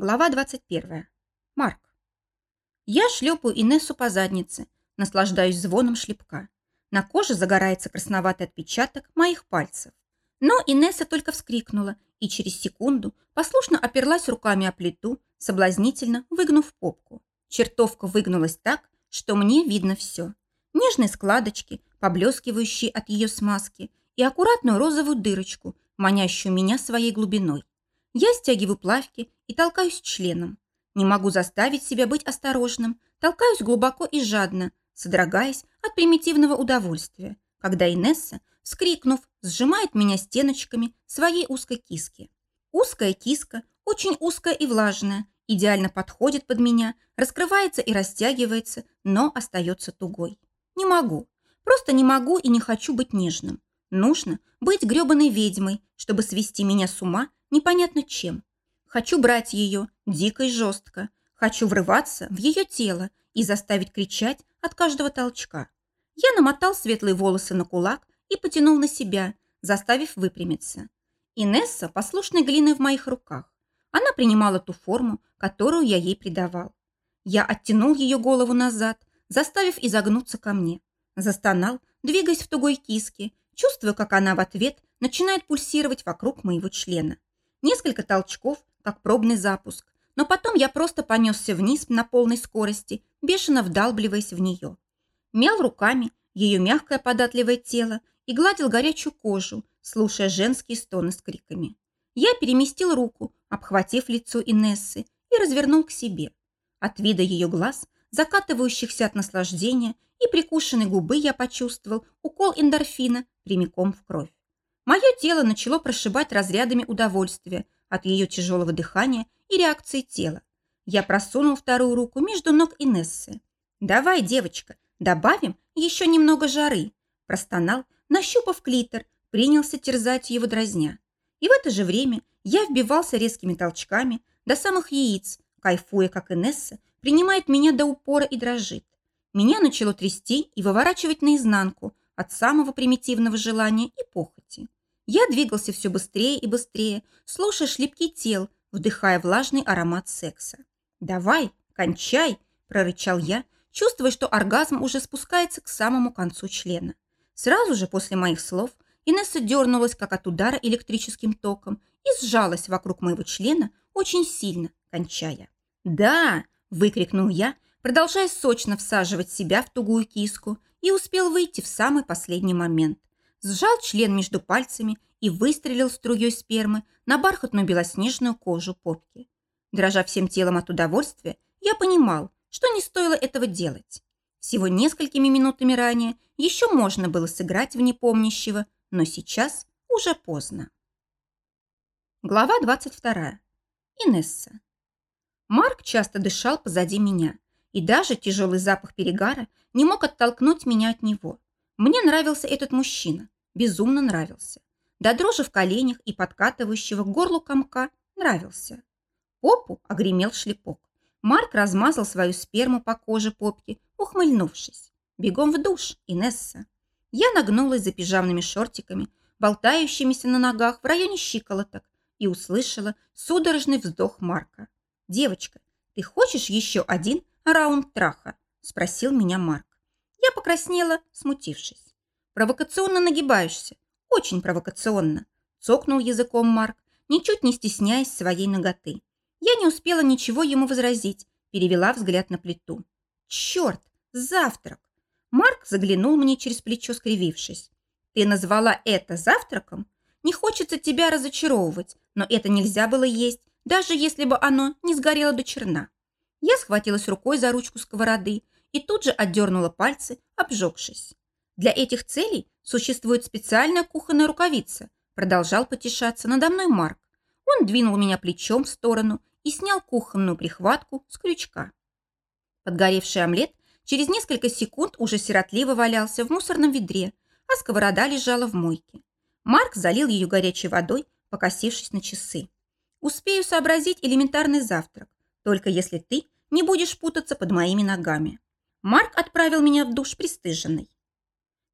Глава 21. Марк. Я шлепаю Инессу по заднице, наслаждаюсь звоном шлепка. На коже загорается красноватый отпечаток моих пальцев. Но Инесса только вскрикнула и через секунду послушно оперлась руками о плиту, соблазнительно выгнув попку. Чертовка выгнулась так, что мне видно все. Нежные складочки, поблескивающие от ее смазки, и аккуратную розовую дырочку, манящую меня своей глубиной. Я стягиваю плавки и толкаюсь членом. Не могу заставить себя быть осторожным, толкаюсь глубоко и жадно, содрогаясь от примитивного удовольствия, когда Инесса, вскрикнув, сжимает меня стеночками своей узкой киски. Узкая киска, очень узкая и влажная, идеально подходит под меня, раскрывается и растягивается, но остается тугой. Не могу, просто не могу и не хочу быть нежным. Нужно быть грёбаной ведьмой, чтобы свести меня с ума непонятно чем. Хочу брать ее дико и жестко. Хочу врываться в ее тело и заставить кричать от каждого толчка. Я намотал светлые волосы на кулак и потянул на себя, заставив выпрямиться. Инесса послушной глиной в моих руках. Она принимала ту форму, которую я ей придавал. Я оттянул ее голову назад, заставив изогнуться ко мне. Застонал, двигаясь в тугой киске, чувствуя, как она в ответ начинает пульсировать вокруг моего члена. Несколько толчков, как пробный запуск, но потом я просто понесся вниз на полной скорости, бешено вдалбливаясь в нее. Мял руками ее мягкое податливое тело и гладил горячую кожу, слушая женские стоны с криками. Я переместил руку, обхватив лицо Инессы, и развернул к себе. От вида ее глаз, закатывающихся от наслаждения, и прикушенной губы я почувствовал укол эндорфина прямиком в кровь. Мое тело начало прошибать разрядами удовольствия от ее тяжелого дыхания и реакции тела. Я просунул вторую руку между ног Инессы. «Давай, девочка, добавим еще немного жары», простонал, нащупав клитор, принялся терзать его дразня. И в это же время я вбивался резкими толчками до самых яиц, кайфуя, как Инесса принимает меня до упора и дрожит. Меня начало трясти и выворачивать наизнанку от самого примитивного желания и похоти. Я двигался все быстрее и быстрее, слушая шлепки тел, вдыхая влажный аромат секса. «Давай, кончай!» – прорычал я, чувствуя, что оргазм уже спускается к самому концу члена. Сразу же после моих слов Инесса дернулась, как от удара электрическим током, и сжалась вокруг моего члена очень сильно, кончая. «Да!» – выкрикнул я, продолжая сочно всаживать себя в тугую киску, и успел выйти в самый последний момент сжал член между пальцами и выстрелил струей спермы на бархатную белоснежную кожу попки. Дрожа всем телом от удовольствия, я понимал, что не стоило этого делать. Всего несколькими минутами ранее еще можно было сыграть в непомнящего, но сейчас уже поздно. Глава 22. Инесса. Марк часто дышал позади меня, и даже тяжелый запах перегара не мог оттолкнуть меня от него. Мне нравился этот мужчина, безумно нравился. До дрожи в коленях и подкатывающего к горлу комка нравился. Попу огремел шлепок. Марк размазал свою сперму по коже попки, ухмыльнувшись. «Бегом в душ, Инесса!» Я нагнулась за пижамными шортиками, болтающимися на ногах в районе щиколоток, и услышала судорожный вздох Марка. «Девочка, ты хочешь еще один раунд траха?» – спросил меня Марк. Я покраснела, смутившись. «Провокационно нагибаешься. Очень провокационно», – цокнул языком Марк, ничуть не стесняясь своей ноготы. Я не успела ничего ему возразить, перевела взгляд на плиту. «Черт, завтрак!» Марк заглянул мне через плечо, скривившись. «Ты назвала это завтраком? Не хочется тебя разочаровывать, но это нельзя было есть, даже если бы оно не сгорело до черна». Я схватилась рукой за ручку сковороды, и тут же отдернула пальцы, обжегшись. Для этих целей существует специальная кухонная рукавица, продолжал потешаться надо мной Марк. Он двинул меня плечом в сторону и снял кухонную прихватку с крючка. Подгоревший омлет через несколько секунд уже сиротливо валялся в мусорном ведре, а сковорода лежала в мойке. Марк залил ее горячей водой, покосившись на часы. «Успею сообразить элементарный завтрак, только если ты не будешь путаться под моими ногами». Марк отправил меня в душ пристыженный.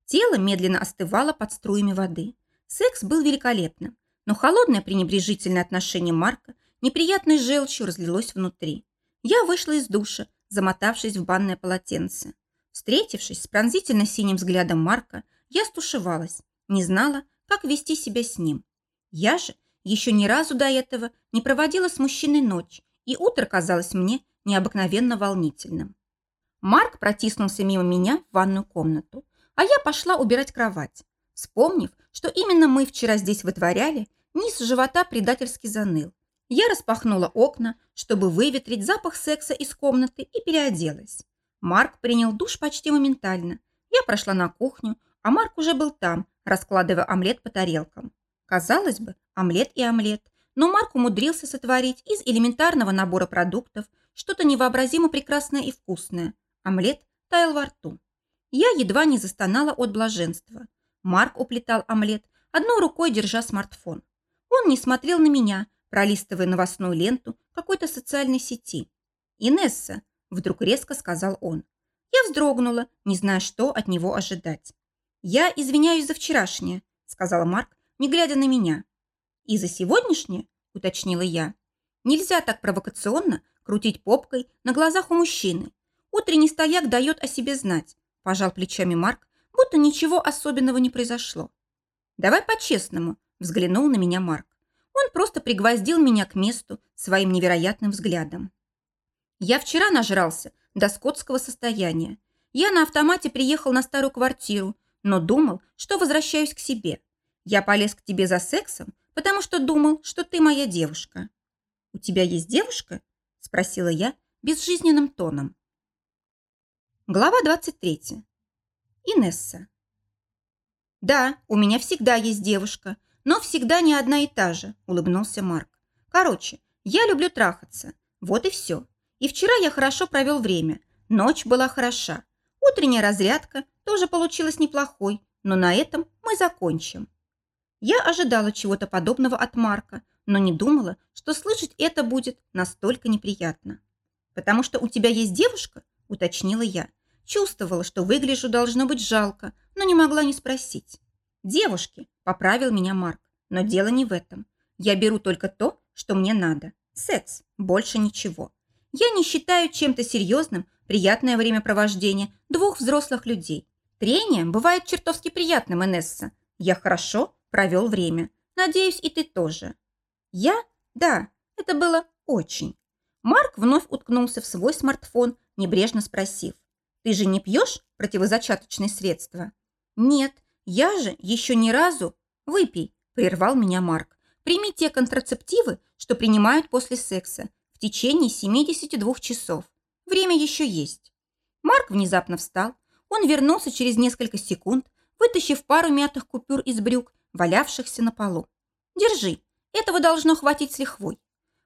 Тело медленно остывало под струями воды. Секс был великолепным, но холодное пренебрежительное отношение Марка неприятной желчью разлилось внутри. Я вышла из душа, замотавшись в банное полотенце. Встретившись с пронзительно синим взглядом Марка, я стушевалась, не знала, как вести себя с ним. Я же еще ни разу до этого не проводила с мужчиной ночь, и утро казалось мне необыкновенно волнительным. Марк протиснулся мимо меня в ванную комнату, а я пошла убирать кровать. Вспомнив, что именно мы вчера здесь вытворяли, низ живота предательски заныл. Я распахнула окна, чтобы выветрить запах секса из комнаты и переоделась. Марк принял душ почти моментально. Я прошла на кухню, а Марк уже был там, раскладывая омлет по тарелкам. Казалось бы, омлет и омлет, но Марк умудрился сотворить из элементарного набора продуктов что-то невообразимо прекрасное и вкусное. Омлет таял во рту. Я едва не застонала от блаженства. Марк уплетал омлет, одной рукой держа смартфон. Он не смотрел на меня, пролистывая новостную ленту какой-то социальной сети. «Инесса», – вдруг резко сказал он. Я вздрогнула, не зная, что от него ожидать. «Я извиняюсь за вчерашнее», – сказал Марк, не глядя на меня. «И за сегодняшнее?» – уточнила я. «Нельзя так провокационно крутить попкой на глазах у мужчины. Утренний стояк дает о себе знать», – пожал плечами Марк, будто ничего особенного не произошло. «Давай по-честному», – взглянул на меня Марк. Он просто пригвоздил меня к месту своим невероятным взглядом. Я вчера нажрался до скотского состояния. Я на автомате приехал на старую квартиру, но думал, что возвращаюсь к себе. Я полез к тебе за сексом, потому что думал, что ты моя девушка. «У тебя есть девушка?» – спросила я безжизненным тоном. Глава 23. Инесса. «Да, у меня всегда есть девушка, но всегда не одна и та же», – улыбнулся Марк. «Короче, я люблю трахаться. Вот и все. И вчера я хорошо провел время. Ночь была хороша. Утренняя разрядка тоже получилась неплохой, но на этом мы закончим». Я ожидала чего-то подобного от Марка, но не думала, что слышать это будет настолько неприятно. «Потому что у тебя есть девушка?» – уточнила я. Чувствовала, что выгляжу должно быть жалко, но не могла не спросить. «Девушки», – поправил меня Марк, – «но дело не в этом. Я беру только то, что мне надо. Секс, больше ничего. Я не считаю чем-то серьезным приятное времяпровождение двух взрослых людей. Трение бывает чертовски приятным, Инесса. Я хорошо провел время. Надеюсь, и ты тоже». «Я? Да, это было очень». Марк вновь уткнулся в свой смартфон, небрежно спросив. «Ты же не пьешь противозачаточные средства?» «Нет, я же еще ни разу...» «Выпей», – прервал меня Марк. «Прими те контрацептивы, что принимают после секса, в течение 72 часов. Время еще есть». Марк внезапно встал. Он вернулся через несколько секунд, вытащив пару мятых купюр из брюк, валявшихся на полу. «Держи, этого должно хватить с лихвой».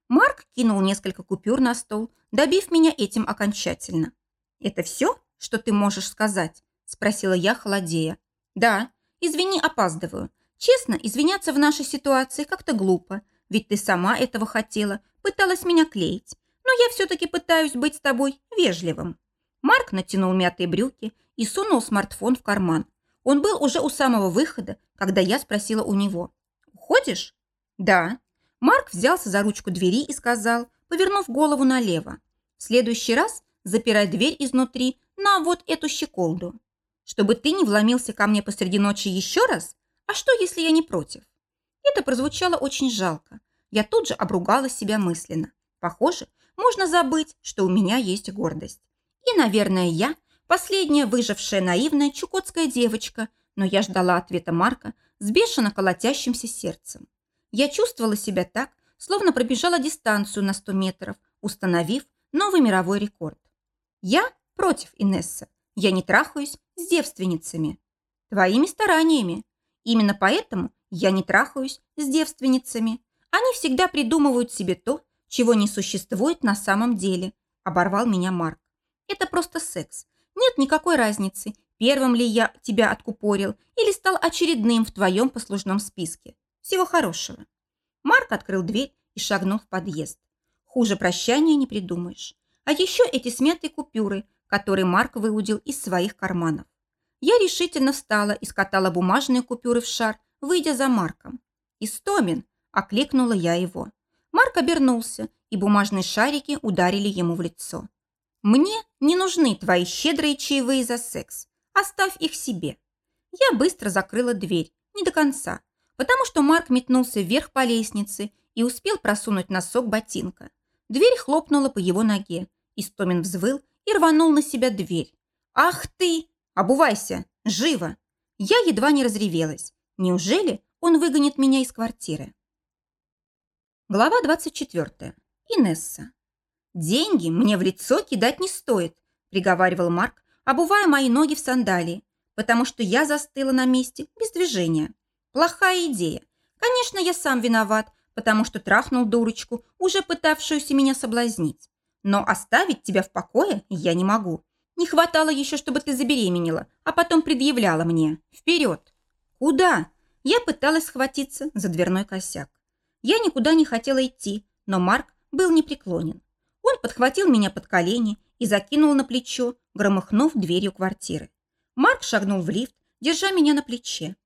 Марк кинул несколько купюр на стол, добив меня этим окончательно. «Это все?» что ты можешь сказать?» – спросила я, холодея. «Да, извини, опаздываю. Честно, извиняться в нашей ситуации как-то глупо, ведь ты сама этого хотела, пыталась меня клеить. Но я все-таки пытаюсь быть с тобой вежливым». Марк натянул мятые брюки и сунул смартфон в карман. Он был уже у самого выхода, когда я спросила у него. «Уходишь?» «Да». Марк взялся за ручку двери и сказал, повернув голову налево. «В следующий раз запирай дверь изнутри на вот эту щеколду. Чтобы ты не вломился ко мне посреди ночи еще раз? А что, если я не против? Это прозвучало очень жалко. Я тут же обругала себя мысленно. Похоже, можно забыть, что у меня есть гордость. И, наверное, я последняя выжившая наивная чукотская девочка, но я ждала ответа Марка с бешено колотящимся сердцем. Я чувствовала себя так, словно пробежала дистанцию на 100 метров, установив новый мировой рекорд. Я Против, Инесса. Я не трахаюсь с девственницами. Твоими стараниями. Именно поэтому я не трахаюсь с девственницами. Они всегда придумывают себе то, чего не существует на самом деле. Оборвал меня Марк. Это просто секс. Нет никакой разницы, первым ли я тебя откупорил или стал очередным в твоем послужном списке. Всего хорошего. Марк открыл дверь и шагнул в подъезд. Хуже прощания не придумаешь. А еще эти смятые купюры, который Марк выудил из своих карманов. Я решительно встала и скатала бумажные купюры в шар, выйдя за Марком. «Истомин!» – окликнула я его. Марк обернулся, и бумажные шарики ударили ему в лицо. «Мне не нужны твои щедрые чаевые за секс. Оставь их себе». Я быстро закрыла дверь, не до конца, потому что Марк метнулся вверх по лестнице и успел просунуть носок ботинка. Дверь хлопнула по его ноге. Истомин взвыл и рванул на себя дверь. «Ах ты! Обувайся! Живо!» Я едва не разревелась. Неужели он выгонит меня из квартиры? Глава 24. Инесса. «Деньги мне в лицо кидать не стоит», – приговаривал Марк, обувая мои ноги в сандалии, потому что я застыла на месте без движения. Плохая идея. Конечно, я сам виноват, потому что трахнул дурочку, уже пытавшуюся меня соблазнить. Но оставить тебя в покое я не могу. Не хватало еще, чтобы ты забеременела, а потом предъявляла мне. Вперед! Куда? Я пыталась схватиться за дверной косяк. Я никуда не хотела идти, но Марк был непреклонен. Он подхватил меня под колени и закинул на плечо, громыхнув дверью квартиры. Марк шагнул в лифт, держа меня на плече.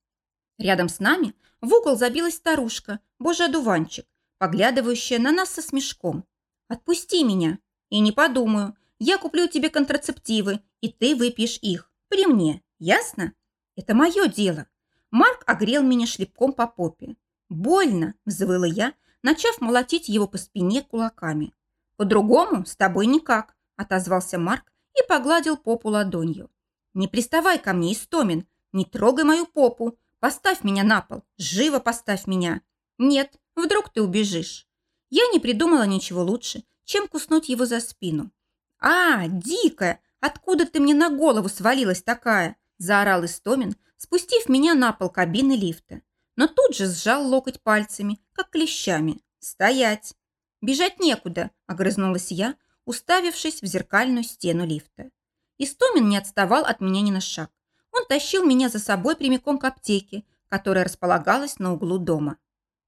Рядом с нами в угол забилась старушка, божий одуванчик, поглядывающая на нас со смешком. «Отпусти меня!» «И не подумаю. Я куплю тебе контрацептивы, и ты выпьешь их. При мне. Ясно? Это мое дело». Марк огрел меня шлепком по попе. «Больно!» – взвыла я, начав молотить его по спине кулаками. «По-другому с тобой никак», – отозвался Марк и погладил попу ладонью. «Не приставай ко мне, Истомин, не трогай мою попу, поставь меня на пол, живо поставь меня. Нет, вдруг ты убежишь». Я не придумала ничего лучше, чем куснуть его за спину. «А, дикая, откуда ты мне на голову свалилась такая?» – заорал Истомин, спустив меня на пол кабины лифта. Но тут же сжал локоть пальцами, как клещами. «Стоять!» «Бежать некуда», – огрызнулась я, уставившись в зеркальную стену лифта. Истомин не отставал от меня ни на шаг. Он тащил меня за собой прямиком к аптеке, которая располагалась на углу дома.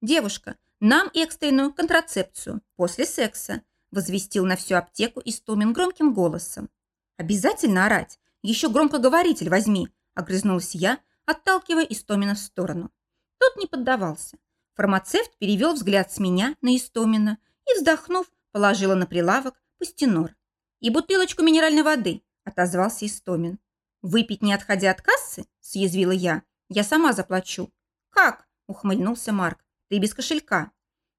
«Девушка, нам экстренную контрацепцию после секса», возвестил на всю аптеку Истомин громким голосом. «Обязательно орать? Еще громкоговоритель возьми», огрызнулась я, отталкивая Истомина в сторону. Тот не поддавался. Фармацевт перевел взгляд с меня на Истомина и, вздохнув, положила на прилавок пастенор. «И бутылочку минеральной воды», – отозвался Истомин. «Выпить, не отходя от кассы?» – съязвила я. «Я сама заплачу». «Как?» – ухмыльнулся Марк. «Ты без кошелька».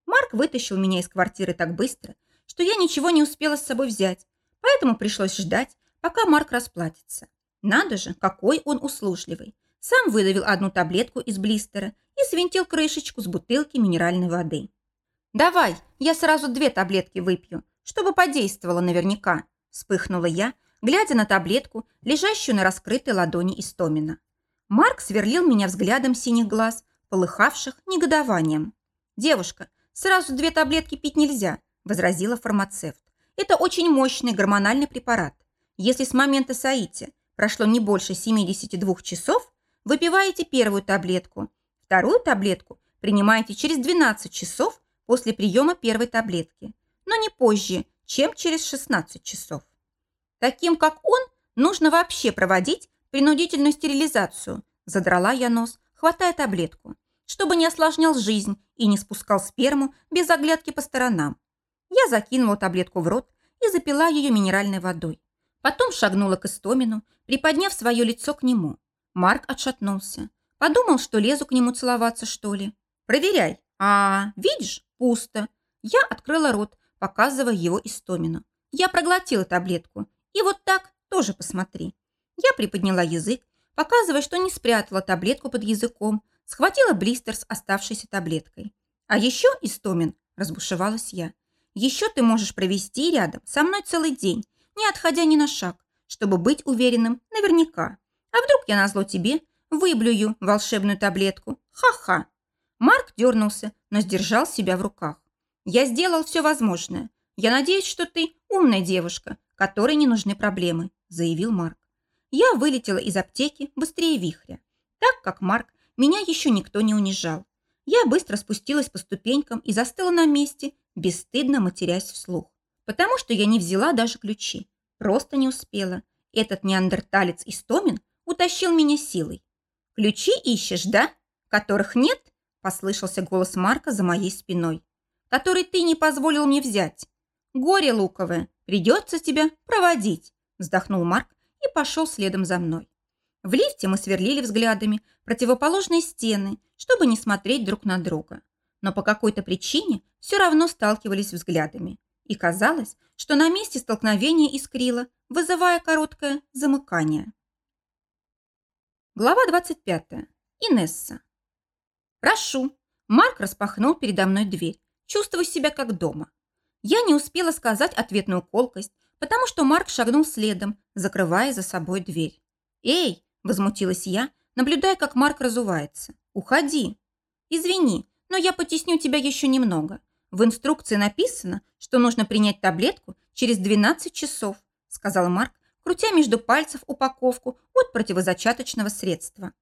Марк вытащил меня из квартиры так быстро, что я ничего не успела с собой взять, поэтому пришлось ждать, пока Марк расплатится. Надо же, какой он услужливый. Сам выдавил одну таблетку из блистера и свинтил крышечку с бутылки минеральной воды. «Давай, я сразу две таблетки выпью, чтобы подействовало наверняка», вспыхнула я, глядя на таблетку, лежащую на раскрытой ладони Истомина. Марк сверлил меня взглядом синих глаз, полыхавших негодованием. «Девушка, сразу две таблетки пить нельзя», возразила фармацевт. «Это очень мощный гормональный препарат. Если с момента соития прошло не больше 72 часов, выпиваете первую таблетку, вторую таблетку принимаете через 12 часов после приема первой таблетки, но не позже, чем через 16 часов. Таким, как он, нужно вообще проводить принудительную стерилизацию, задрала я нос, хватая таблетку, чтобы не осложнял жизнь и не спускал сперму без оглядки по сторонам. Я закинула таблетку в рот и запила ее минеральной водой. Потом шагнула к Истомину, приподняв свое лицо к нему. Марк отшатнулся. Подумал, что лезу к нему целоваться, что ли. «Проверяй», а, видишь, пусто. Я открыла рот, показывая его Истомину. Я проглотила таблетку. И вот так тоже посмотри. Я приподняла язык, показывая, что не спрятала таблетку под языком, схватила блистер с оставшейся таблеткой. А еще, Истомин, разбушевалась я, еще ты можешь провести рядом со мной целый день, не отходя ни на шаг, чтобы быть уверенным наверняка. А вдруг я назло тебе выблюю волшебную таблетку? Ха-ха. Марк дернулся, но сдержал себя в руках. «Я сделал все возможное. Я надеюсь, что ты умная девушка, которой не нужны проблемы», заявил Марк. Я вылетела из аптеки быстрее вихря. Так как Марк, меня еще никто не унижал. Я быстро спустилась по ступенькам и застыла на месте, бесстыдно матерясь вслух. Потому что я не взяла даже ключи. Просто не успела. Этот неандерталец Истомин утащил меня силой. «Ключи ищешь, да? Которых нет?» Послышался голос Марка за моей спиной. который ты не позволил мне взять. Горе луковое, придется тебя проводить, вздохнул Марк и пошел следом за мной. В лифте мы сверлили взглядами противоположные стены, чтобы не смотреть друг на друга. Но по какой-то причине все равно сталкивались взглядами. И казалось, что на месте столкновения искрило, вызывая короткое замыкание. Глава 25. Инесса. «Прошу». Марк распахнул передо мной дверь. Чувствую себя как дома. Я не успела сказать ответную колкость, потому что Марк шагнул следом, закрывая за собой дверь. «Эй!» – возмутилась я, наблюдая, как Марк разувается. «Уходи!» «Извини, но я потесню тебя еще немного. В инструкции написано, что нужно принять таблетку через 12 часов», – сказал Марк, крутя между пальцев упаковку от противозачаточного средства.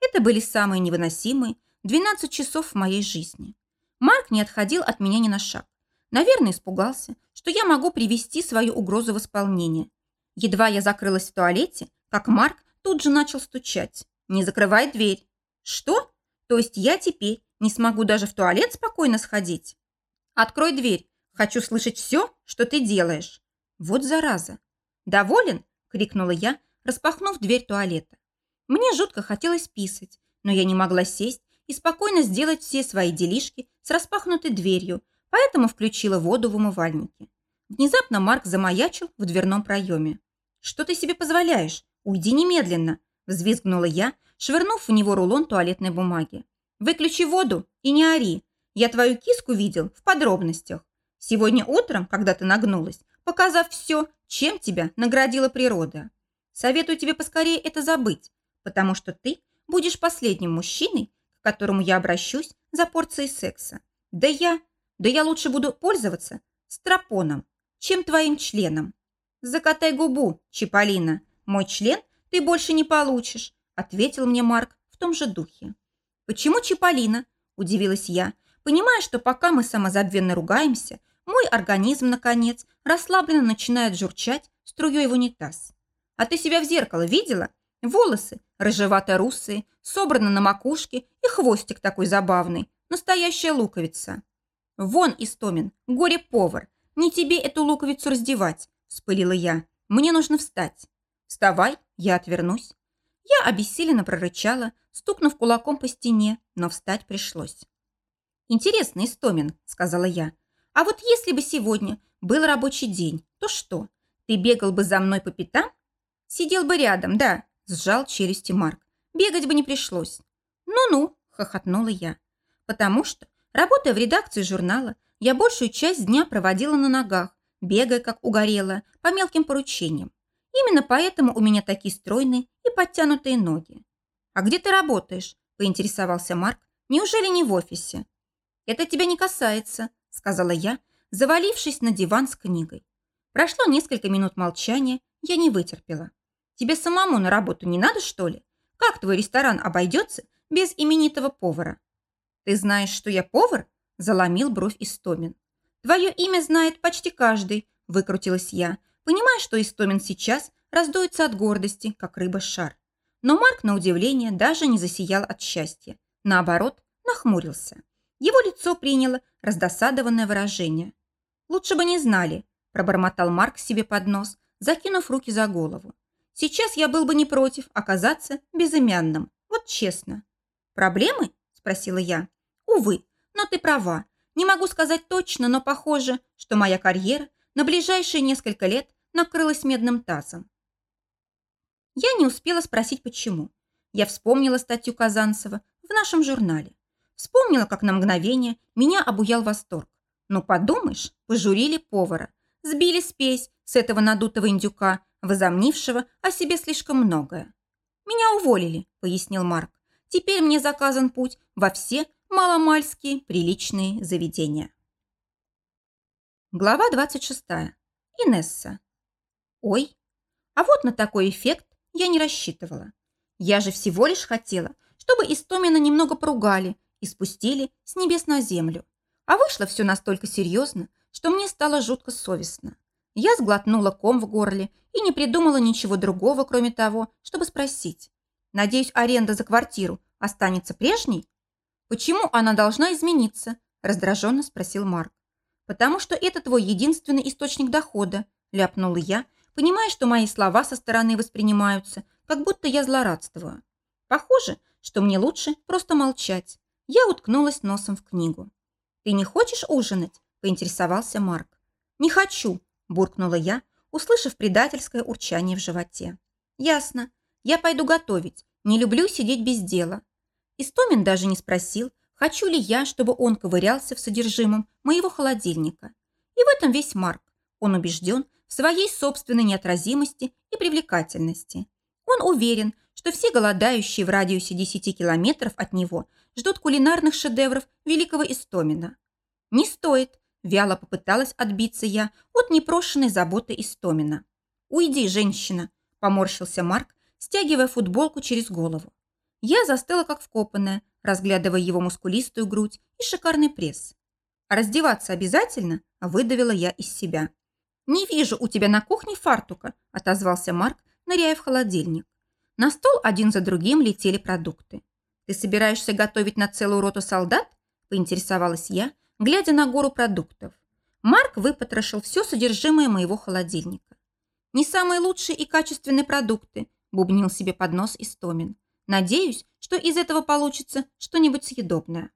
Это были самые невыносимые 12 часов в моей жизни. Марк не отходил от меня ни на шаг. Наверное, испугался, что я могу привести свою угрозу в исполнение. Едва я закрылась в туалете, как Марк тут же начал стучать. «Не закрывай дверь». «Что? То есть я теперь не смогу даже в туалет спокойно сходить?» «Открой дверь. Хочу слышать все, что ты делаешь». Вот зараза. «Доволен?» – крикнула я, распахнув дверь туалета. Мне жутко хотелось писать, но я не могла сесть и спокойно сделать все свои делишки с распахнутой дверью, поэтому включила воду в умывальнике. Внезапно Марк замаячил в дверном проеме. «Что ты себе позволяешь? Уйди немедленно!» – взвизгнула я, швырнув в него рулон туалетной бумаги. «Выключи воду и не ори. Я твою киску видел в подробностях. Сегодня утром, когда ты нагнулась, показав все, чем тебя наградила природа. Советую тебе поскорее это забыть, потому что ты будешь последним мужчиной, к которому я обращусь за порцией секса. Да я, да я лучше буду пользоваться стропоном, чем твоим членом. Закатай губу, Чиполлино. Мой член ты больше не получишь, ответил мне Марк в том же духе. Почему Чиполлино? Удивилась я, понимая, что пока мы самозабвенно ругаемся, мой организм, наконец, расслабленно начинает журчать струей в унитаз. А ты себя в зеркало видела? Волосы рыжевато-русые, собраны на макушке и хвостик такой забавный. Настоящая луковица. Вон, Истомин, горе-повар, не тебе эту луковицу раздевать, вспылила я. Мне нужно встать. Вставай, я отвернусь. Я обессиленно прорычала, стукнув кулаком по стене, но встать пришлось. «Интересно, Истомин», — сказала я, а вот если бы сегодня был рабочий день, то что? Ты бегал бы за мной по пятам? Сидел бы рядом, да, сжал челюсти Марк. Бегать бы не пришлось. Ну-ну, хохотнула я. Потому что, работая в редакции журнала, я большую часть дня проводила на ногах, бегая как угорела, по мелким поручениям. Именно поэтому у меня такие стройные и подтянутые ноги. «А где ты работаешь?» – поинтересовался Марк. «Неужели не в офисе?» «Это тебя не касается», сказала я, завалившись на диван с книгой. Прошло несколько минут молчания, я не вытерпела. Тебе самому на работу не надо, что ли? Как твой ресторан обойдется без именитого повара? Ты знаешь, что я повар? Заломил бровь Истомин. Твое имя знает почти каждый, выкрутилась я, понимая, что Истомин сейчас раздуется от гордости, как рыба-шар. Но Марк, на удивление, даже не засиял от счастья. Наоборот, нахмурился. Его лицо приняло раздосадованное выражение. «Лучше бы не знали», – пробормотал Марк себе под нос, закинув руки за голову. «Сейчас я был бы не против оказаться безымянным. Вот честно». «Проблемы?» – спросила я. «Увы, но ты права. Не могу сказать точно, но похоже, что моя карьера на ближайшие несколько лет накрылась медным тазом». Я не успела спросить, почему. Я вспомнила статью Казанцева в нашем журнале. Вспомнила, как на мгновение меня обуял восторг. Ну, подумаешь, пожурили повара. Сбили спесь с этого надутого индюка, возомнившего о себе слишком многое. «Меня уволили», — пояснил Марк. «Теперь мне заказан путь во все маломальские приличные заведения». Глава 26. Инесса. Ой, а вот на такой эффект я не рассчитывала. Я же всего лишь хотела, чтобы Истомина немного поругали и спустили с небес на землю. А вышло все настолько серьезно, что мне стало жутко совестно. Я сглотнула ком в горле и не придумала ничего другого, кроме того, чтобы спросить. Надеюсь, аренда за квартиру останется прежней? Почему она должна измениться? раздраженно спросил Марк. «Потому что это твой единственный источник дохода», ляпнула я, понимая, что мои слова со стороны воспринимаются, как будто я злорадствую. Похоже, что мне лучше просто молчать. Я уткнулась носом в книгу. «Ты не хочешь ужинать?» – поинтересовался Марк. «Не хочу», – буркнула я, услышав предательское урчание в животе. «Ясно. Я пойду готовить. Не люблю сидеть без дела». Истомин даже не спросил, хочу ли я, чтобы он ковырялся в содержимом моего холодильника. И в этом весь Марк. Он убежден в своей собственной неотразимости и привлекательности. Он уверен, что все голодающие в радиусе 10 километров от него ждут кулинарных шедевров великого Истомина. Не стоит, вяло попыталась отбиться я от непрошенной заботы Истомина. «Уйди, женщина», – поморщился Марк, стягивая футболку через голову. Я застыла как вкопанная, разглядывая его мускулистую грудь и шикарный пресс. «А раздеваться обязательно?» – выдавила я из себя. «Не вижу у тебя на кухне фартука», – отозвался Марк, ныряя в холодильник. На стол один за другим летели продукты. «Ты собираешься готовить на целую роту солдат?» – поинтересовалась я, глядя на гору продуктов. Марк выпотрошил все содержимое моего холодильника. «Не самые лучшие и качественные продукты», – бубнил себе под нос Истомин. «Надеюсь, что из этого получится что-нибудь съедобное».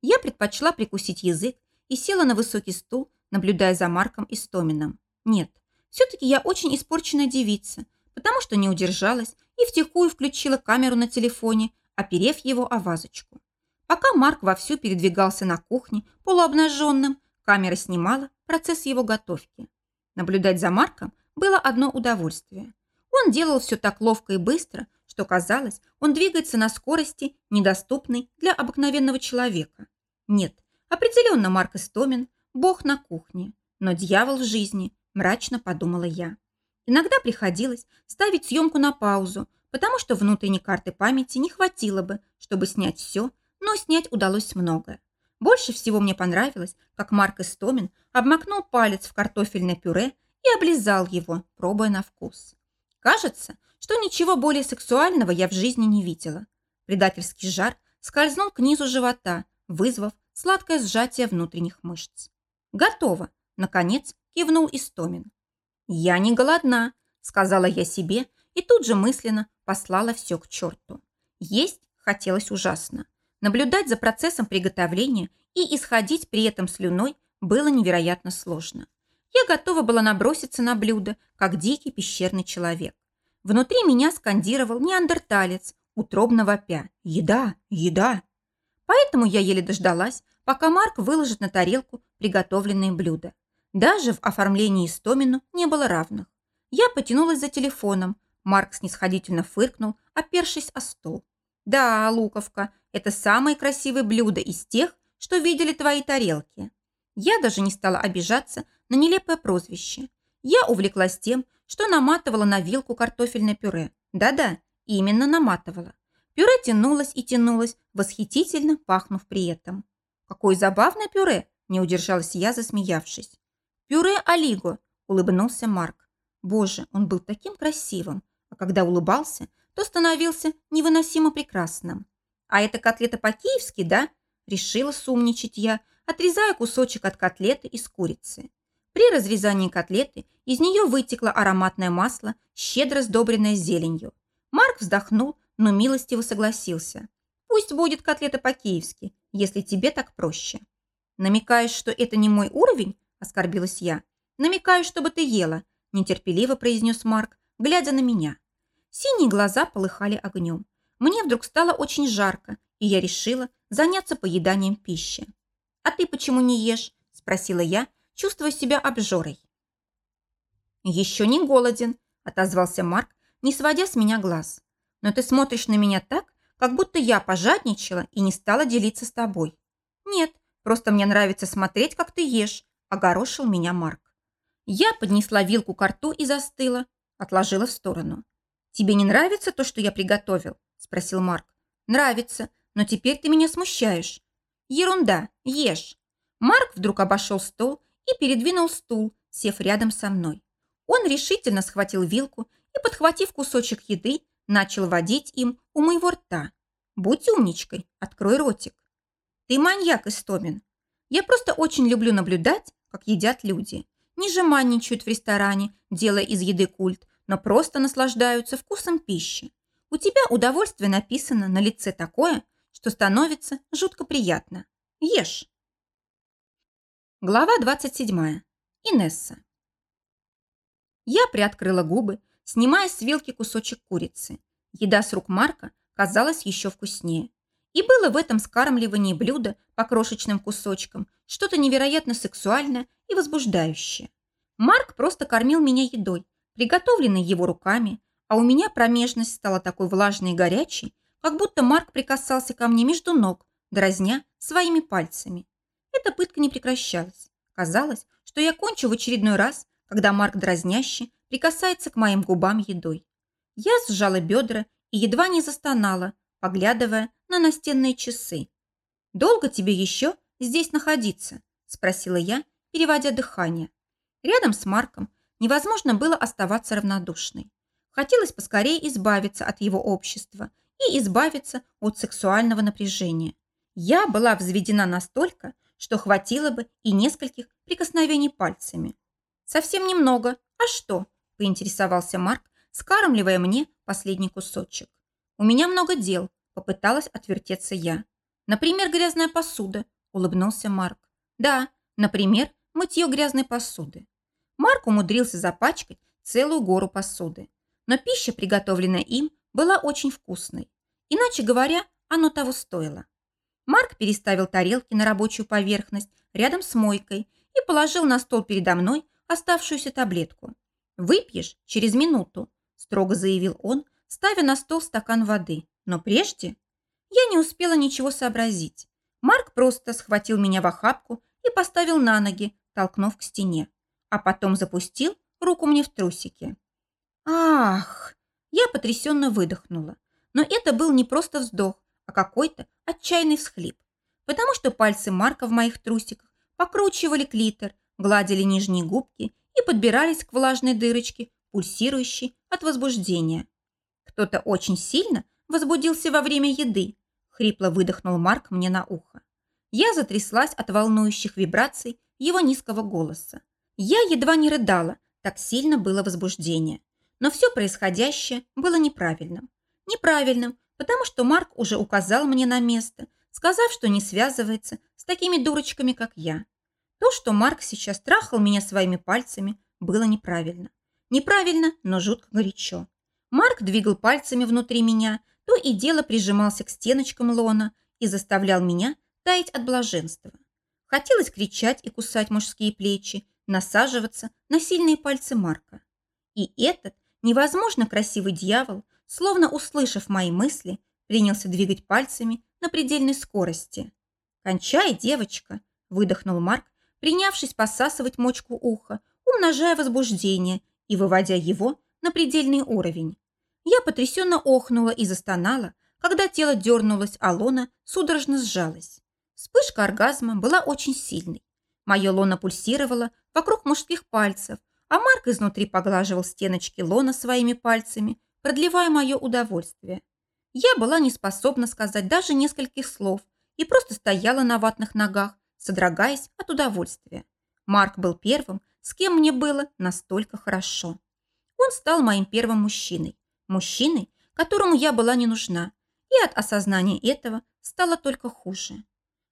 Я предпочла прикусить язык и села на высокий стул, наблюдая за Марком Истомином. Нет, все-таки я очень испорченная девица, потому что не удержалась и втихую включила камеру на телефоне, оперев его о вазочку. Пока Марк вовсю передвигался на кухне полуобнаженным, камера снимала процесс его готовки. Наблюдать за Марком было одно удовольствие. Он делал все так ловко и быстро, что казалось, он двигается на скорости, недоступной для обыкновенного человека. Нет, определенно Марк Истомин – бог на кухне, но дьявол в жизни, мрачно подумала я. Иногда приходилось ставить съемку на паузу, потому что внутренней карты памяти не хватило бы, чтобы снять все, но снять удалось многое. Больше всего мне понравилось, как Марк Истомин обмакнул палец в картофельное пюре и облизал его, пробуя на вкус. Кажется, что ничего более сексуального я в жизни не видела. Предательский жар скользнул к низу живота, вызвав сладкое сжатие внутренних мышц. «Готово!» – наконец кивнул Истомин. «Я не голодна», – сказала я себе и тут же мысленно послала все к черту. Есть хотелось ужасно. Наблюдать за процессом приготовления и исходить при этом слюной было невероятно сложно. Я готова была наброситься на блюдо, как дикий пещерный человек. Внутри меня скандировал неандерталец, утробно вопя. «Еда! Еда!» Поэтому я еле дождалась, пока Марк выложит на тарелку приготовленные блюда. Даже в оформлении Истомину не было равных. Я потянулась за телефоном. Марк снисходительно фыркнул, опершись о стол. «Да, Луковка, это самые красивые блюда из тех, что видели твои тарелки». Я даже не стала обижаться на нелепое прозвище. Я увлеклась тем, что наматывала на вилку картофельное пюре. Да-да, именно наматывала. Пюре тянулось и тянулось, восхитительно пахнув при этом. «Какое забавное пюре!» – не удержалась я, засмеявшись. «Пюре Алиго», – улыбнулся Марк. Боже, он был таким красивым, а когда улыбался, то становился невыносимо прекрасным. «А это котлета по-киевски, да?» – решила сумничать я, отрезая кусочек от котлеты из курицы. При разрезании котлеты из нее вытекло ароматное масло, щедро сдобренное зеленью. Марк вздохнул, но милостиво согласился. «Пусть будет котлета по-киевски, если тебе так проще». «Намекаешь, что это не мой уровень?» оскорбилась я. «Намекаю, чтобы ты ела», – нетерпеливо произнес Марк, глядя на меня. Синие глаза полыхали огнем. Мне вдруг стало очень жарко, и я решила заняться поеданием пищи. «А ты почему не ешь?» – спросила я, чувствуя себя обжорой. «Еще не голоден», – отозвался Марк, не сводя с меня глаз. «Но ты смотришь на меня так, как будто я пожадничала и не стала делиться с тобой». «Нет, просто мне нравится смотреть, как ты ешь», огорошил меня Марк. Я поднесла вилку к рту и застыла, отложила в сторону. «Тебе не нравится то, что я приготовил?» – спросил Марк. «Нравится, но теперь ты меня смущаешь». «Ерунда, ешь». Марк вдруг обошел стол и передвинул стул, сев рядом со мной. Он решительно схватил вилку и, подхватив кусочек еды, начал водить им у моего рта. «Будь умничкой, открой ротик». «Ты маньяк, Истомин. Я просто очень люблю наблюдать, как едят люди. Не жеманничают в ресторане, делая из еды культ, но просто наслаждаются вкусом пищи. У тебя удовольствие написано на лице такое, что становится жутко приятно. Ешь. Глава 27. Инесса. Я приоткрыла губы, снимая с вилки кусочек курицы. Еда с рук Марка казалась еще вкуснее. И было в этом скармливании блюда по крошечным кусочкам что-то невероятно сексуальное и возбуждающее. Марк просто кормил меня едой, приготовленной его руками, а у меня промежность стала такой влажной и горячей, как будто Марк прикасался ко мне между ног, дразня своими пальцами. Эта пытка не прекращалась. Казалось, что я кончу в очередной раз, когда Марк дразняще прикасается к моим губам едой. Я сжала бедра и едва не застонала, поглядывая на настенные часы. «Долго тебе еще здесь находиться?» – спросила я, переводя дыхание. Рядом с Марком невозможно было оставаться равнодушной. Хотелось поскорее избавиться от его общества и избавиться от сексуального напряжения. Я была взведена настолько, что хватило бы и нескольких прикосновений пальцами. «Совсем немного. А что?» – поинтересовался Марк, скармливая мне последний кусочек. «У меня много дел», – попыталась отвертеться я. «Например, грязная посуда», – улыбнулся Марк. «Да, например, мытье грязной посуды». Марк умудрился запачкать целую гору посуды. Но пища, приготовленная им, была очень вкусной. Иначе говоря, оно того стоило. Марк переставил тарелки на рабочую поверхность рядом с мойкой и положил на стол передо мной оставшуюся таблетку. «Выпьешь через минуту», – строго заявил он, ставя на стол стакан воды. Но прежде я не успела ничего сообразить. Марк просто схватил меня в охапку и поставил на ноги, толкнув к стене, а потом запустил руку мне в трусики. «Ах!» Я потрясенно выдохнула. Но это был не просто вздох, какой-то отчаянный всхлип, потому что пальцы Марка в моих трусиках покручивали клитор, гладили нижние губки и подбирались к влажной дырочке, пульсирующей от возбуждения. Кто-то очень сильно возбудился во время еды, хрипло выдохнул Марк мне на ухо. Я затряслась от волнующих вибраций его низкого голоса. Я едва не рыдала, так сильно было возбуждение. Но все происходящее было неправильным. Неправильным, потому что Марк уже указал мне на место, сказав, что не связывается с такими дурочками, как я. То, что Марк сейчас трахал меня своими пальцами, было неправильно. Неправильно, но жутко горячо. Марк двигал пальцами внутри меня, то и дело прижимался к стеночкам лона и заставлял меня таять от блаженства. Хотелось кричать и кусать мужские плечи, насаживаться на сильные пальцы Марка. И этот невозможно красивый дьявол, словно услышав мои мысли, принялся двигать пальцами на предельной скорости. «Кончай, девочка!» – выдохнул Марк, принявшись посасывать мочку уха, умножая возбуждение и выводя его на предельный уровень. Я потрясенно охнула и застонала, когда тело дернулось, а лона судорожно сжалась. Вспышка оргазма была очень сильной. Мое лона пульсировало вокруг мужских пальцев, а Марк изнутри поглаживал стеночки лона своими пальцами, продлевая мое удовольствие. Я была не способна сказать даже нескольких слов и просто стояла на ватных ногах, содрогаясь от удовольствия. Марк был первым, с кем мне было настолько хорошо. Он стал моим первым мужчиной, Мужчиной, которому я была не нужна, и от осознания этого стало только хуже.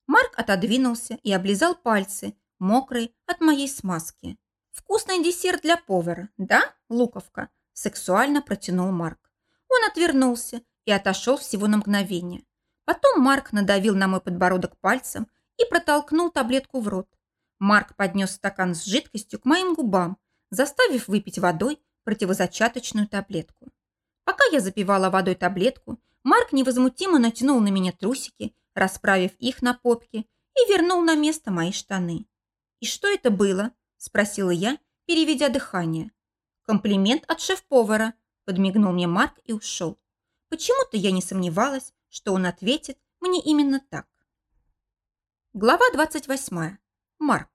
Марк отодвинулся и облизал пальцы, мокрые от моей смазки. «Вкусный десерт для повара, да, луковка?» – сексуально протянул Марк. Он отвернулся и отошел всего на мгновение. Потом Марк надавил на мой подбородок пальцем и протолкнул таблетку в рот. Марк поднес стакан с жидкостью к моим губам, заставив выпить водой противозачаточную таблетку. Пока я запивала водой таблетку, Марк невозмутимо натянул на меня трусики, расправив их на попке, и вернул на место мои штаны. «И что это было?» – спросила я, переведя дыхание. «Комплимент от шеф-повара», – подмигнул мне Марк и ушел. Почему-то я не сомневалась, что он ответит мне именно так. Глава 28. Марк.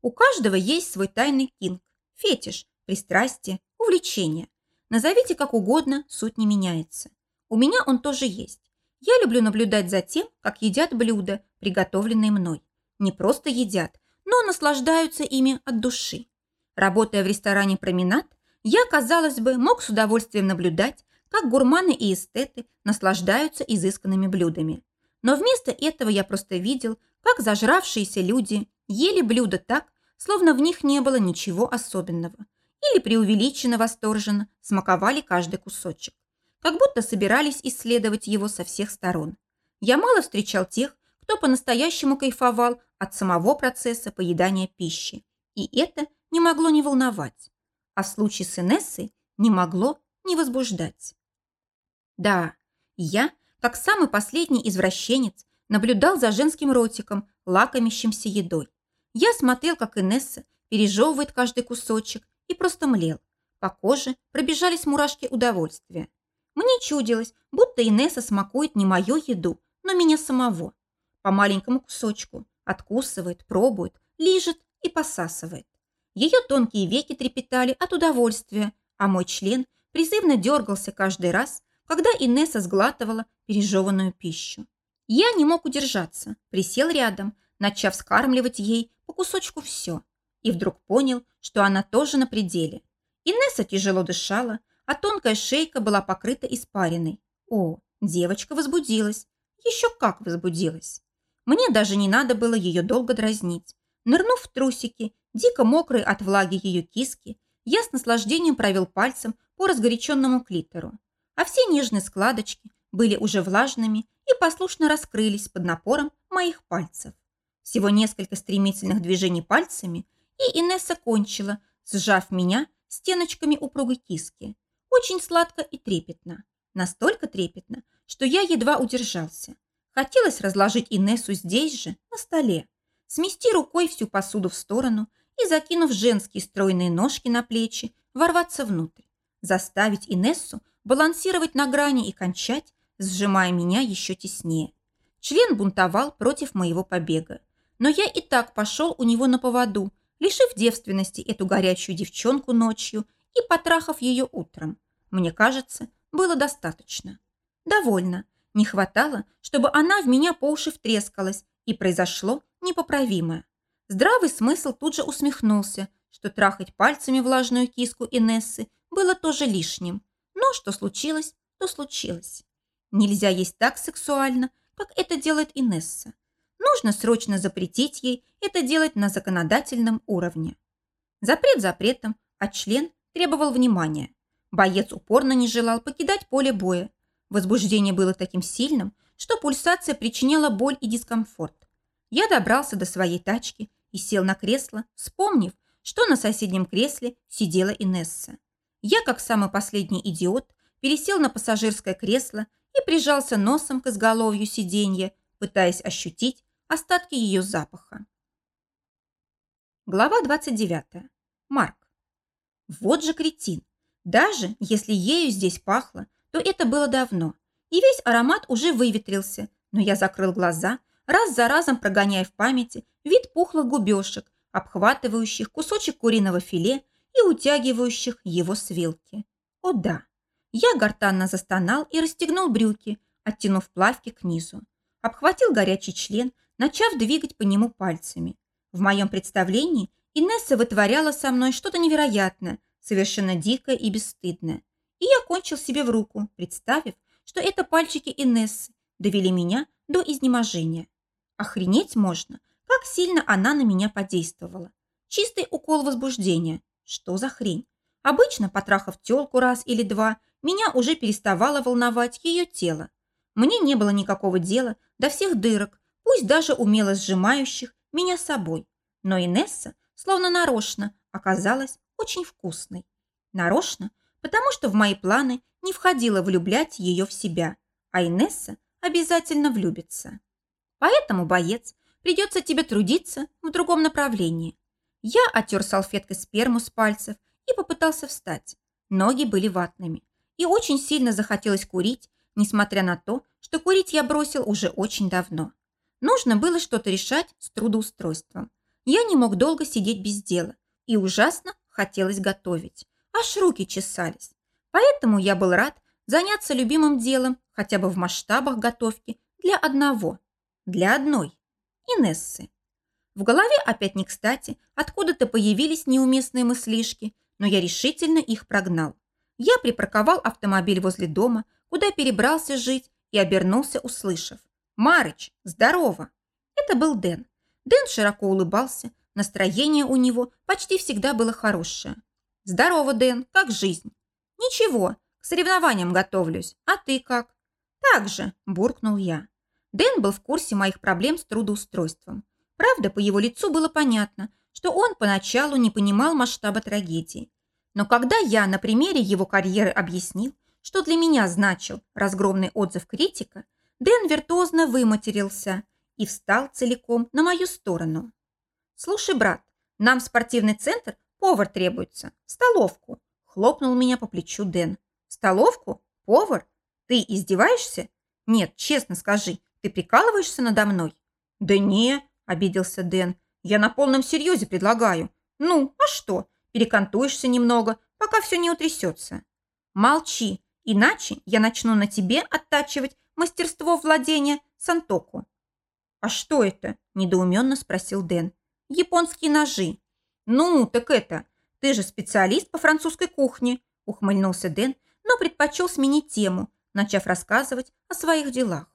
У каждого есть свой тайный кинг, фетиш, пристрастие, увлечение. Назовите как угодно, суть не меняется. У меня он тоже есть. Я люблю наблюдать за тем, как едят блюда, приготовленные мной. не просто едят, но наслаждаются ими от души. Работая в ресторане «Променад», я, казалось бы, мог с удовольствием наблюдать, как гурманы и эстеты наслаждаются изысканными блюдами. Но вместо этого я просто видел, как зажравшиеся люди ели блюда так, словно в них не было ничего особенного, или преувеличенно восторженно смаковали каждый кусочек, как будто собирались исследовать его со всех сторон. Я мало встречал тех, кто по-настоящему кайфовал от самого процесса поедания пищи, и это не могло не волновать, а в случае с Инессой не могло не возбуждать. Да, я, как самый последний извращенец, наблюдал за женским ротиком, лакомящимся едой. Я смотрел, как Инесса пережевывает каждый кусочек и просто млел. По коже пробежались мурашки удовольствия. Мне чудилось, будто Инесса смакует не мою еду, но меня самого. По маленькому кусочку откусывает, пробует, лижет и посасывает. Ее тонкие веки трепетали от удовольствия, а мой член призывно дергался каждый раз, когда Инесса сглатывала пережеванную пищу. Я не мог удержаться, присел рядом, начав скармливать ей по кусочку все. И вдруг понял, что она тоже на пределе. Инесса тяжело дышала, а тонкая шейка была покрыта испариной. О, девочка возбудилась. Еще как возбудилась. Мне даже не надо было ее долго дразнить. Нырнув в трусики, дико мокрые от влаги ее киски, я с наслаждением провел пальцем по разгоряченному клитору. А все нежные складочки были уже влажными и послушно раскрылись под напором моих пальцев. Всего несколько стремительных движений пальцами, и Инесса кончила, сжав меня стеночками упругой киски. Очень сладко и трепетно. Настолько трепетно, что я едва удержался. Хотелось разложить Инессу здесь же, на столе, смести рукой всю посуду в сторону и, закинув женские стройные ножки на плечи, ворваться внутрь, заставить Инессу балансировать на грани и кончать, сжимая меня еще теснее. Член бунтовал против моего побега, но я и так пошел у него на поводу, лишив девственности эту горячую девчонку ночью и потрахав ее утром. Мне кажется, было достаточно. Довольно. Не хватало, чтобы она в меня по уши втрескалась, и произошло непоправимое. Здравый смысл тут же усмехнулся, что трахать пальцами влажную киску Инессы было тоже лишним. Но что случилось, то случилось. Нельзя есть так сексуально, как это делает Инесса. Нужно срочно запретить ей это делать на законодательном уровне. Запрет запретом, а член требовал внимания. Боец упорно не желал покидать поле боя. Возбуждение было таким сильным, что пульсация причиняла боль и дискомфорт. Я добрался до своей тачки и сел на кресло, вспомнив, что на соседнем кресле сидела Инесса. Я, как самый последний идиот, пересел на пассажирское кресло и прижался носом к изголовью сиденья, пытаясь ощутить остатки ее запаха. Глава 29. Марк. Вот же кретин. Даже если ею здесь пахло, то это было давно, и весь аромат уже выветрился, но я закрыл глаза, раз за разом прогоняя в памяти вид пухлых губешек, обхватывающих кусочек куриного филе и утягивающих его с вилки. О да! Я гортанно застонал и расстегнул брюки, оттянув плавки к низу. Обхватил горячий член, начав двигать по нему пальцами. В моем представлении Инесса вытворяла со мной что-то невероятное, совершенно дикое и бесстыдное. И я кончил себе в руку, представив, что это пальчики Инессы довели меня до изнеможения. Охренеть можно, как сильно она на меня подействовала. Чистый укол возбуждения. Что за хрень? Обычно, потрахав телку раз или два, меня уже переставало волновать ее тело. Мне не было никакого дела до всех дырок, пусть даже умело сжимающих меня собой. Но Инесса, словно нарочно, оказалась очень вкусной. Нарочно, потому что в мои планы не входило влюблять ее в себя, а Инесса обязательно влюбится. Поэтому, боец, придется тебе трудиться в другом направлении. Я оттер салфеткой сперму с пальцев и попытался встать. Ноги были ватными. И очень сильно захотелось курить, несмотря на то, что курить я бросил уже очень давно. Нужно было что-то решать с трудоустройством. Я не мог долго сидеть без дела. И ужасно хотелось готовить. Аж руки чесались. Поэтому я был рад заняться любимым делом хотя бы в масштабах готовки для одного, для одной, Инессы. В голове опять не кстати, откуда-то появились неуместные мыслишки, но я решительно их прогнал. Я припарковал автомобиль возле дома, куда перебрался жить, и обернулся, услышав. «Марыч, здорово!» Это был Дэн. Дэн широко улыбался, настроение у него почти всегда было хорошее. «Здорово, Дэн, как жизнь?» «Ничего, к соревнованиям готовлюсь. А ты как?» «Так же», – буркнул я. Дэн был в курсе моих проблем с трудоустройством. Правда, по его лицу было понятно, что он поначалу не понимал масштаба трагедии. Но когда я на примере его карьеры объяснил, что для меня значил разгромный отзыв критика, Дэн виртуозно выматерился и встал целиком на мою сторону. «Слушай, брат, нам в спортивный центр повар требуется, столовку», хлопнул меня по плечу Дэн. «Столовку? Повар? Ты издеваешься? Нет, честно скажи, ты прикалываешься надо мной?» «Да не», – обиделся Дэн. «Я на полном серьезе предлагаю. Ну, а что? Перекантуешься немного, пока все не утрясется». «Молчи, иначе я начну на тебе оттачивать мастерство владения сантоку». «А что это?» – недоуменно спросил Дэн. «Японские ножи». «Ну, так это, ты же специалист по французской кухне», – ухмыльнулся Дэн, но предпочел сменить тему, начав рассказывать о своих делах.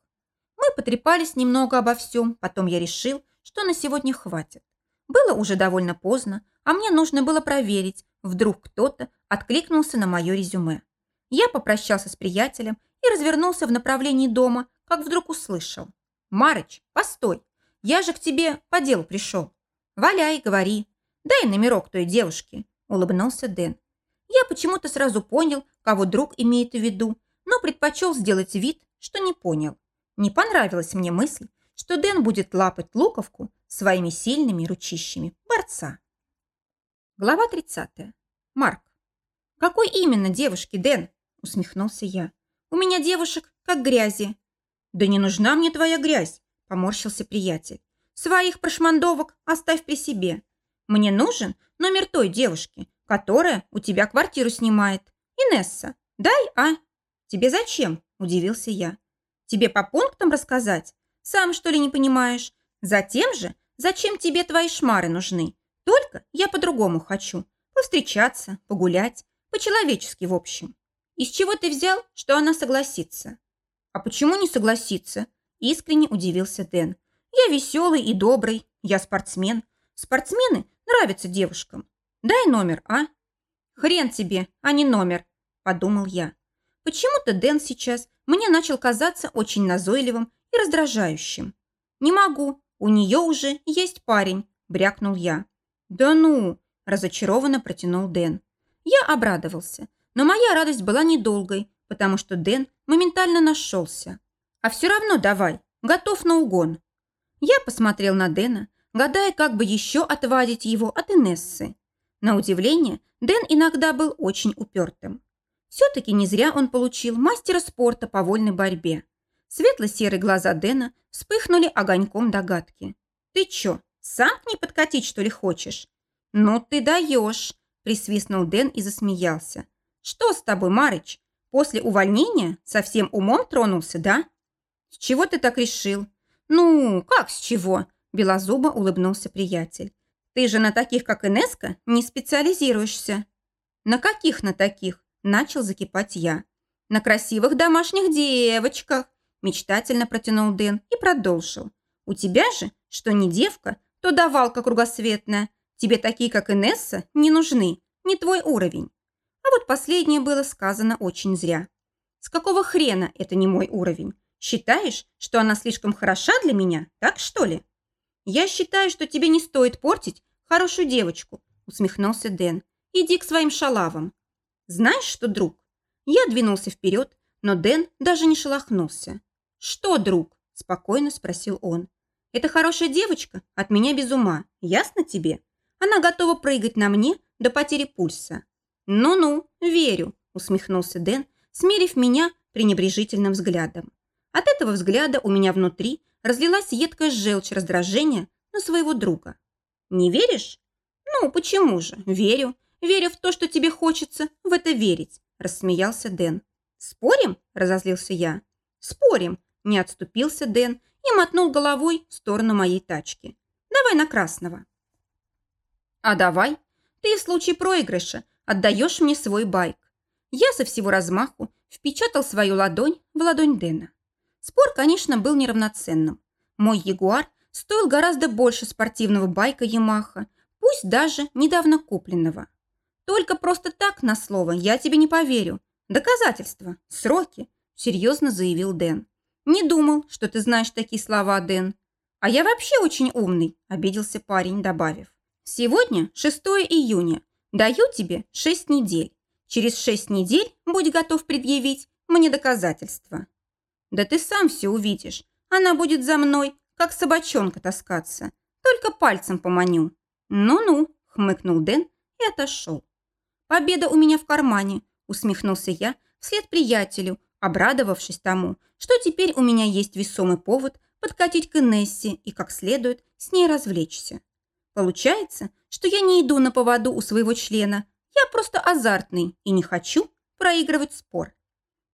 Мы потрепались немного обо всем, потом я решил, что на сегодня хватит. Было уже довольно поздно, а мне нужно было проверить, вдруг кто-то откликнулся на мое резюме. Я попрощался с приятелем и развернулся в направлении дома, как вдруг услышал. «Марыч, постой, я же к тебе по делу пришел. Валяй, говори. Дай номерок той девушки», – улыбнулся Дэн. Я почему-то сразу понял, кого друг имеет в виду, но предпочел сделать вид, что не понял. Не понравилась мне мысль, что Дэн будет лапать луковку своими сильными ручищами борца. Глава 30. Марк. «Какой именно девушки, Дэн?» – усмехнулся я. «У меня девушек как грязи». «Да не нужна мне твоя грязь», – поморщился приятель. «Своих прошмандовок оставь при себе. Мне нужен номер той девушки, которая у тебя квартиру снимает. Инесса, дай, а?» «Тебе зачем?» – удивился я. Тебе по пунктам рассказать? Сам, что ли, не понимаешь? Затем же, зачем тебе твои шмары нужны? Только я по-другому хочу. Повстречаться, погулять, по-человечески в общем. Из чего ты взял, что она согласится? А почему не согласится? Искренне удивился Дэн. Я веселый и добрый, я спортсмен. Спортсмены нравятся девушкам. Дай номер, а? Хрен тебе, а не номер, подумал я. Почему-то Дэн сейчас мне начал казаться очень назойливым и раздражающим. «Не могу, у нее уже есть парень», – брякнул я. «Да ну!» – разочарованно протянул Дэн. Я обрадовался, но моя радость была недолгой, потому что Дэн моментально нашелся. «А все равно давай, готов на угон». Я посмотрел на Дэна, гадая, как бы еще отвадить его от Инессы. На удивление, Дэн иногда был очень упертым. Все-таки не зря он получил мастера спорта по вольной борьбе. Светло-серые глаза Дэна вспыхнули огоньком догадки. «Ты чё, сам к ней подкатить, что ли, хочешь?» «Ну ты даешь!» – присвистнул Дэн и засмеялся. «Что с тобой, Марыч? После увольнения совсем умом тронулся, да?» «С чего ты так решил?» «Ну, как с чего?» – белозубо улыбнулся приятель. «Ты же на таких, как Инеска, не специализируешься». «На каких на таких?» Начал закипать я. «На красивых домашних девочках!» Мечтательно протянул Дэн и продолжил. «У тебя же, что не девка, то давалка кругосветная. Тебе такие, как Инесса, не нужны. Не твой уровень». А вот последнее было сказано очень зря. «С какого хрена это не мой уровень? Считаешь, что она слишком хороша для меня, так что ли?» «Я считаю, что тебе не стоит портить хорошую девочку», усмехнулся Дэн. «Иди к своим шалавам. «Знаешь что, друг?» Я двинулся вперед, но Дэн даже не шелохнулся. «Что, друг?» – спокойно спросил он. «Это хорошая девочка, от меня без ума, ясно тебе? Она готова прыгать на мне до потери пульса». «Ну-ну, верю», – усмехнулся Дэн, смерив меня пренебрежительным взглядом. От этого взгляда у меня внутри разлилась едкая желчь раздражения на своего друга. «Не веришь?» «Ну, почему же? Верю веря в то, что тебе хочется в это верить», – рассмеялся Дэн. «Спорим?» – разозлился я. «Спорим», – не отступился Дэн и мотнул головой в сторону моей тачки. Давай на красного». «А давай. Ты в случае проигрыша отдаешь мне свой байк». Я со всего размаху впечатал свою ладонь в ладонь Дэна. Спор, конечно, был неравноценным. Мой Ягуар стоил гораздо больше спортивного байка Ямаха, пусть даже недавно купленного. Только просто так на слово я тебе не поверю. Доказательства, сроки, серьезно заявил Дэн. Не думал, что ты знаешь такие слова, Дэн. А я вообще очень умный, обиделся парень, добавив. Сегодня 6 июня. Даю тебе 6 недель. Через 6 недель будь готов предъявить мне доказательства. Да ты сам все увидишь. Она будет за мной, как собачонка таскаться. Только пальцем поманю. Ну-ну, хмыкнул Дэн и отошел. Победа у меня в кармане, усмехнулся я вслед приятелю, обрадовавшись тому, что теперь у меня есть весомый повод подкатить к Инессе и как следует с ней развлечься. Получается, что я не иду на поводу у своего члена, я просто азартный и не хочу проигрывать спор.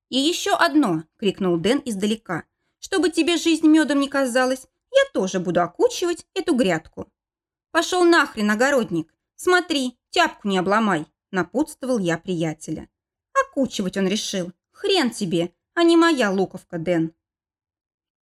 «И еще одно!» – крикнул Дэн издалека. «Чтобы тебе жизнь медом не казалась, я тоже буду окучивать эту грядку». «Пошел нахрен, огородник! Смотри, тяпку не обломай!» – напутствовал я приятеля. Окучивать он решил. Хрен тебе, а не моя луковка, Дэн.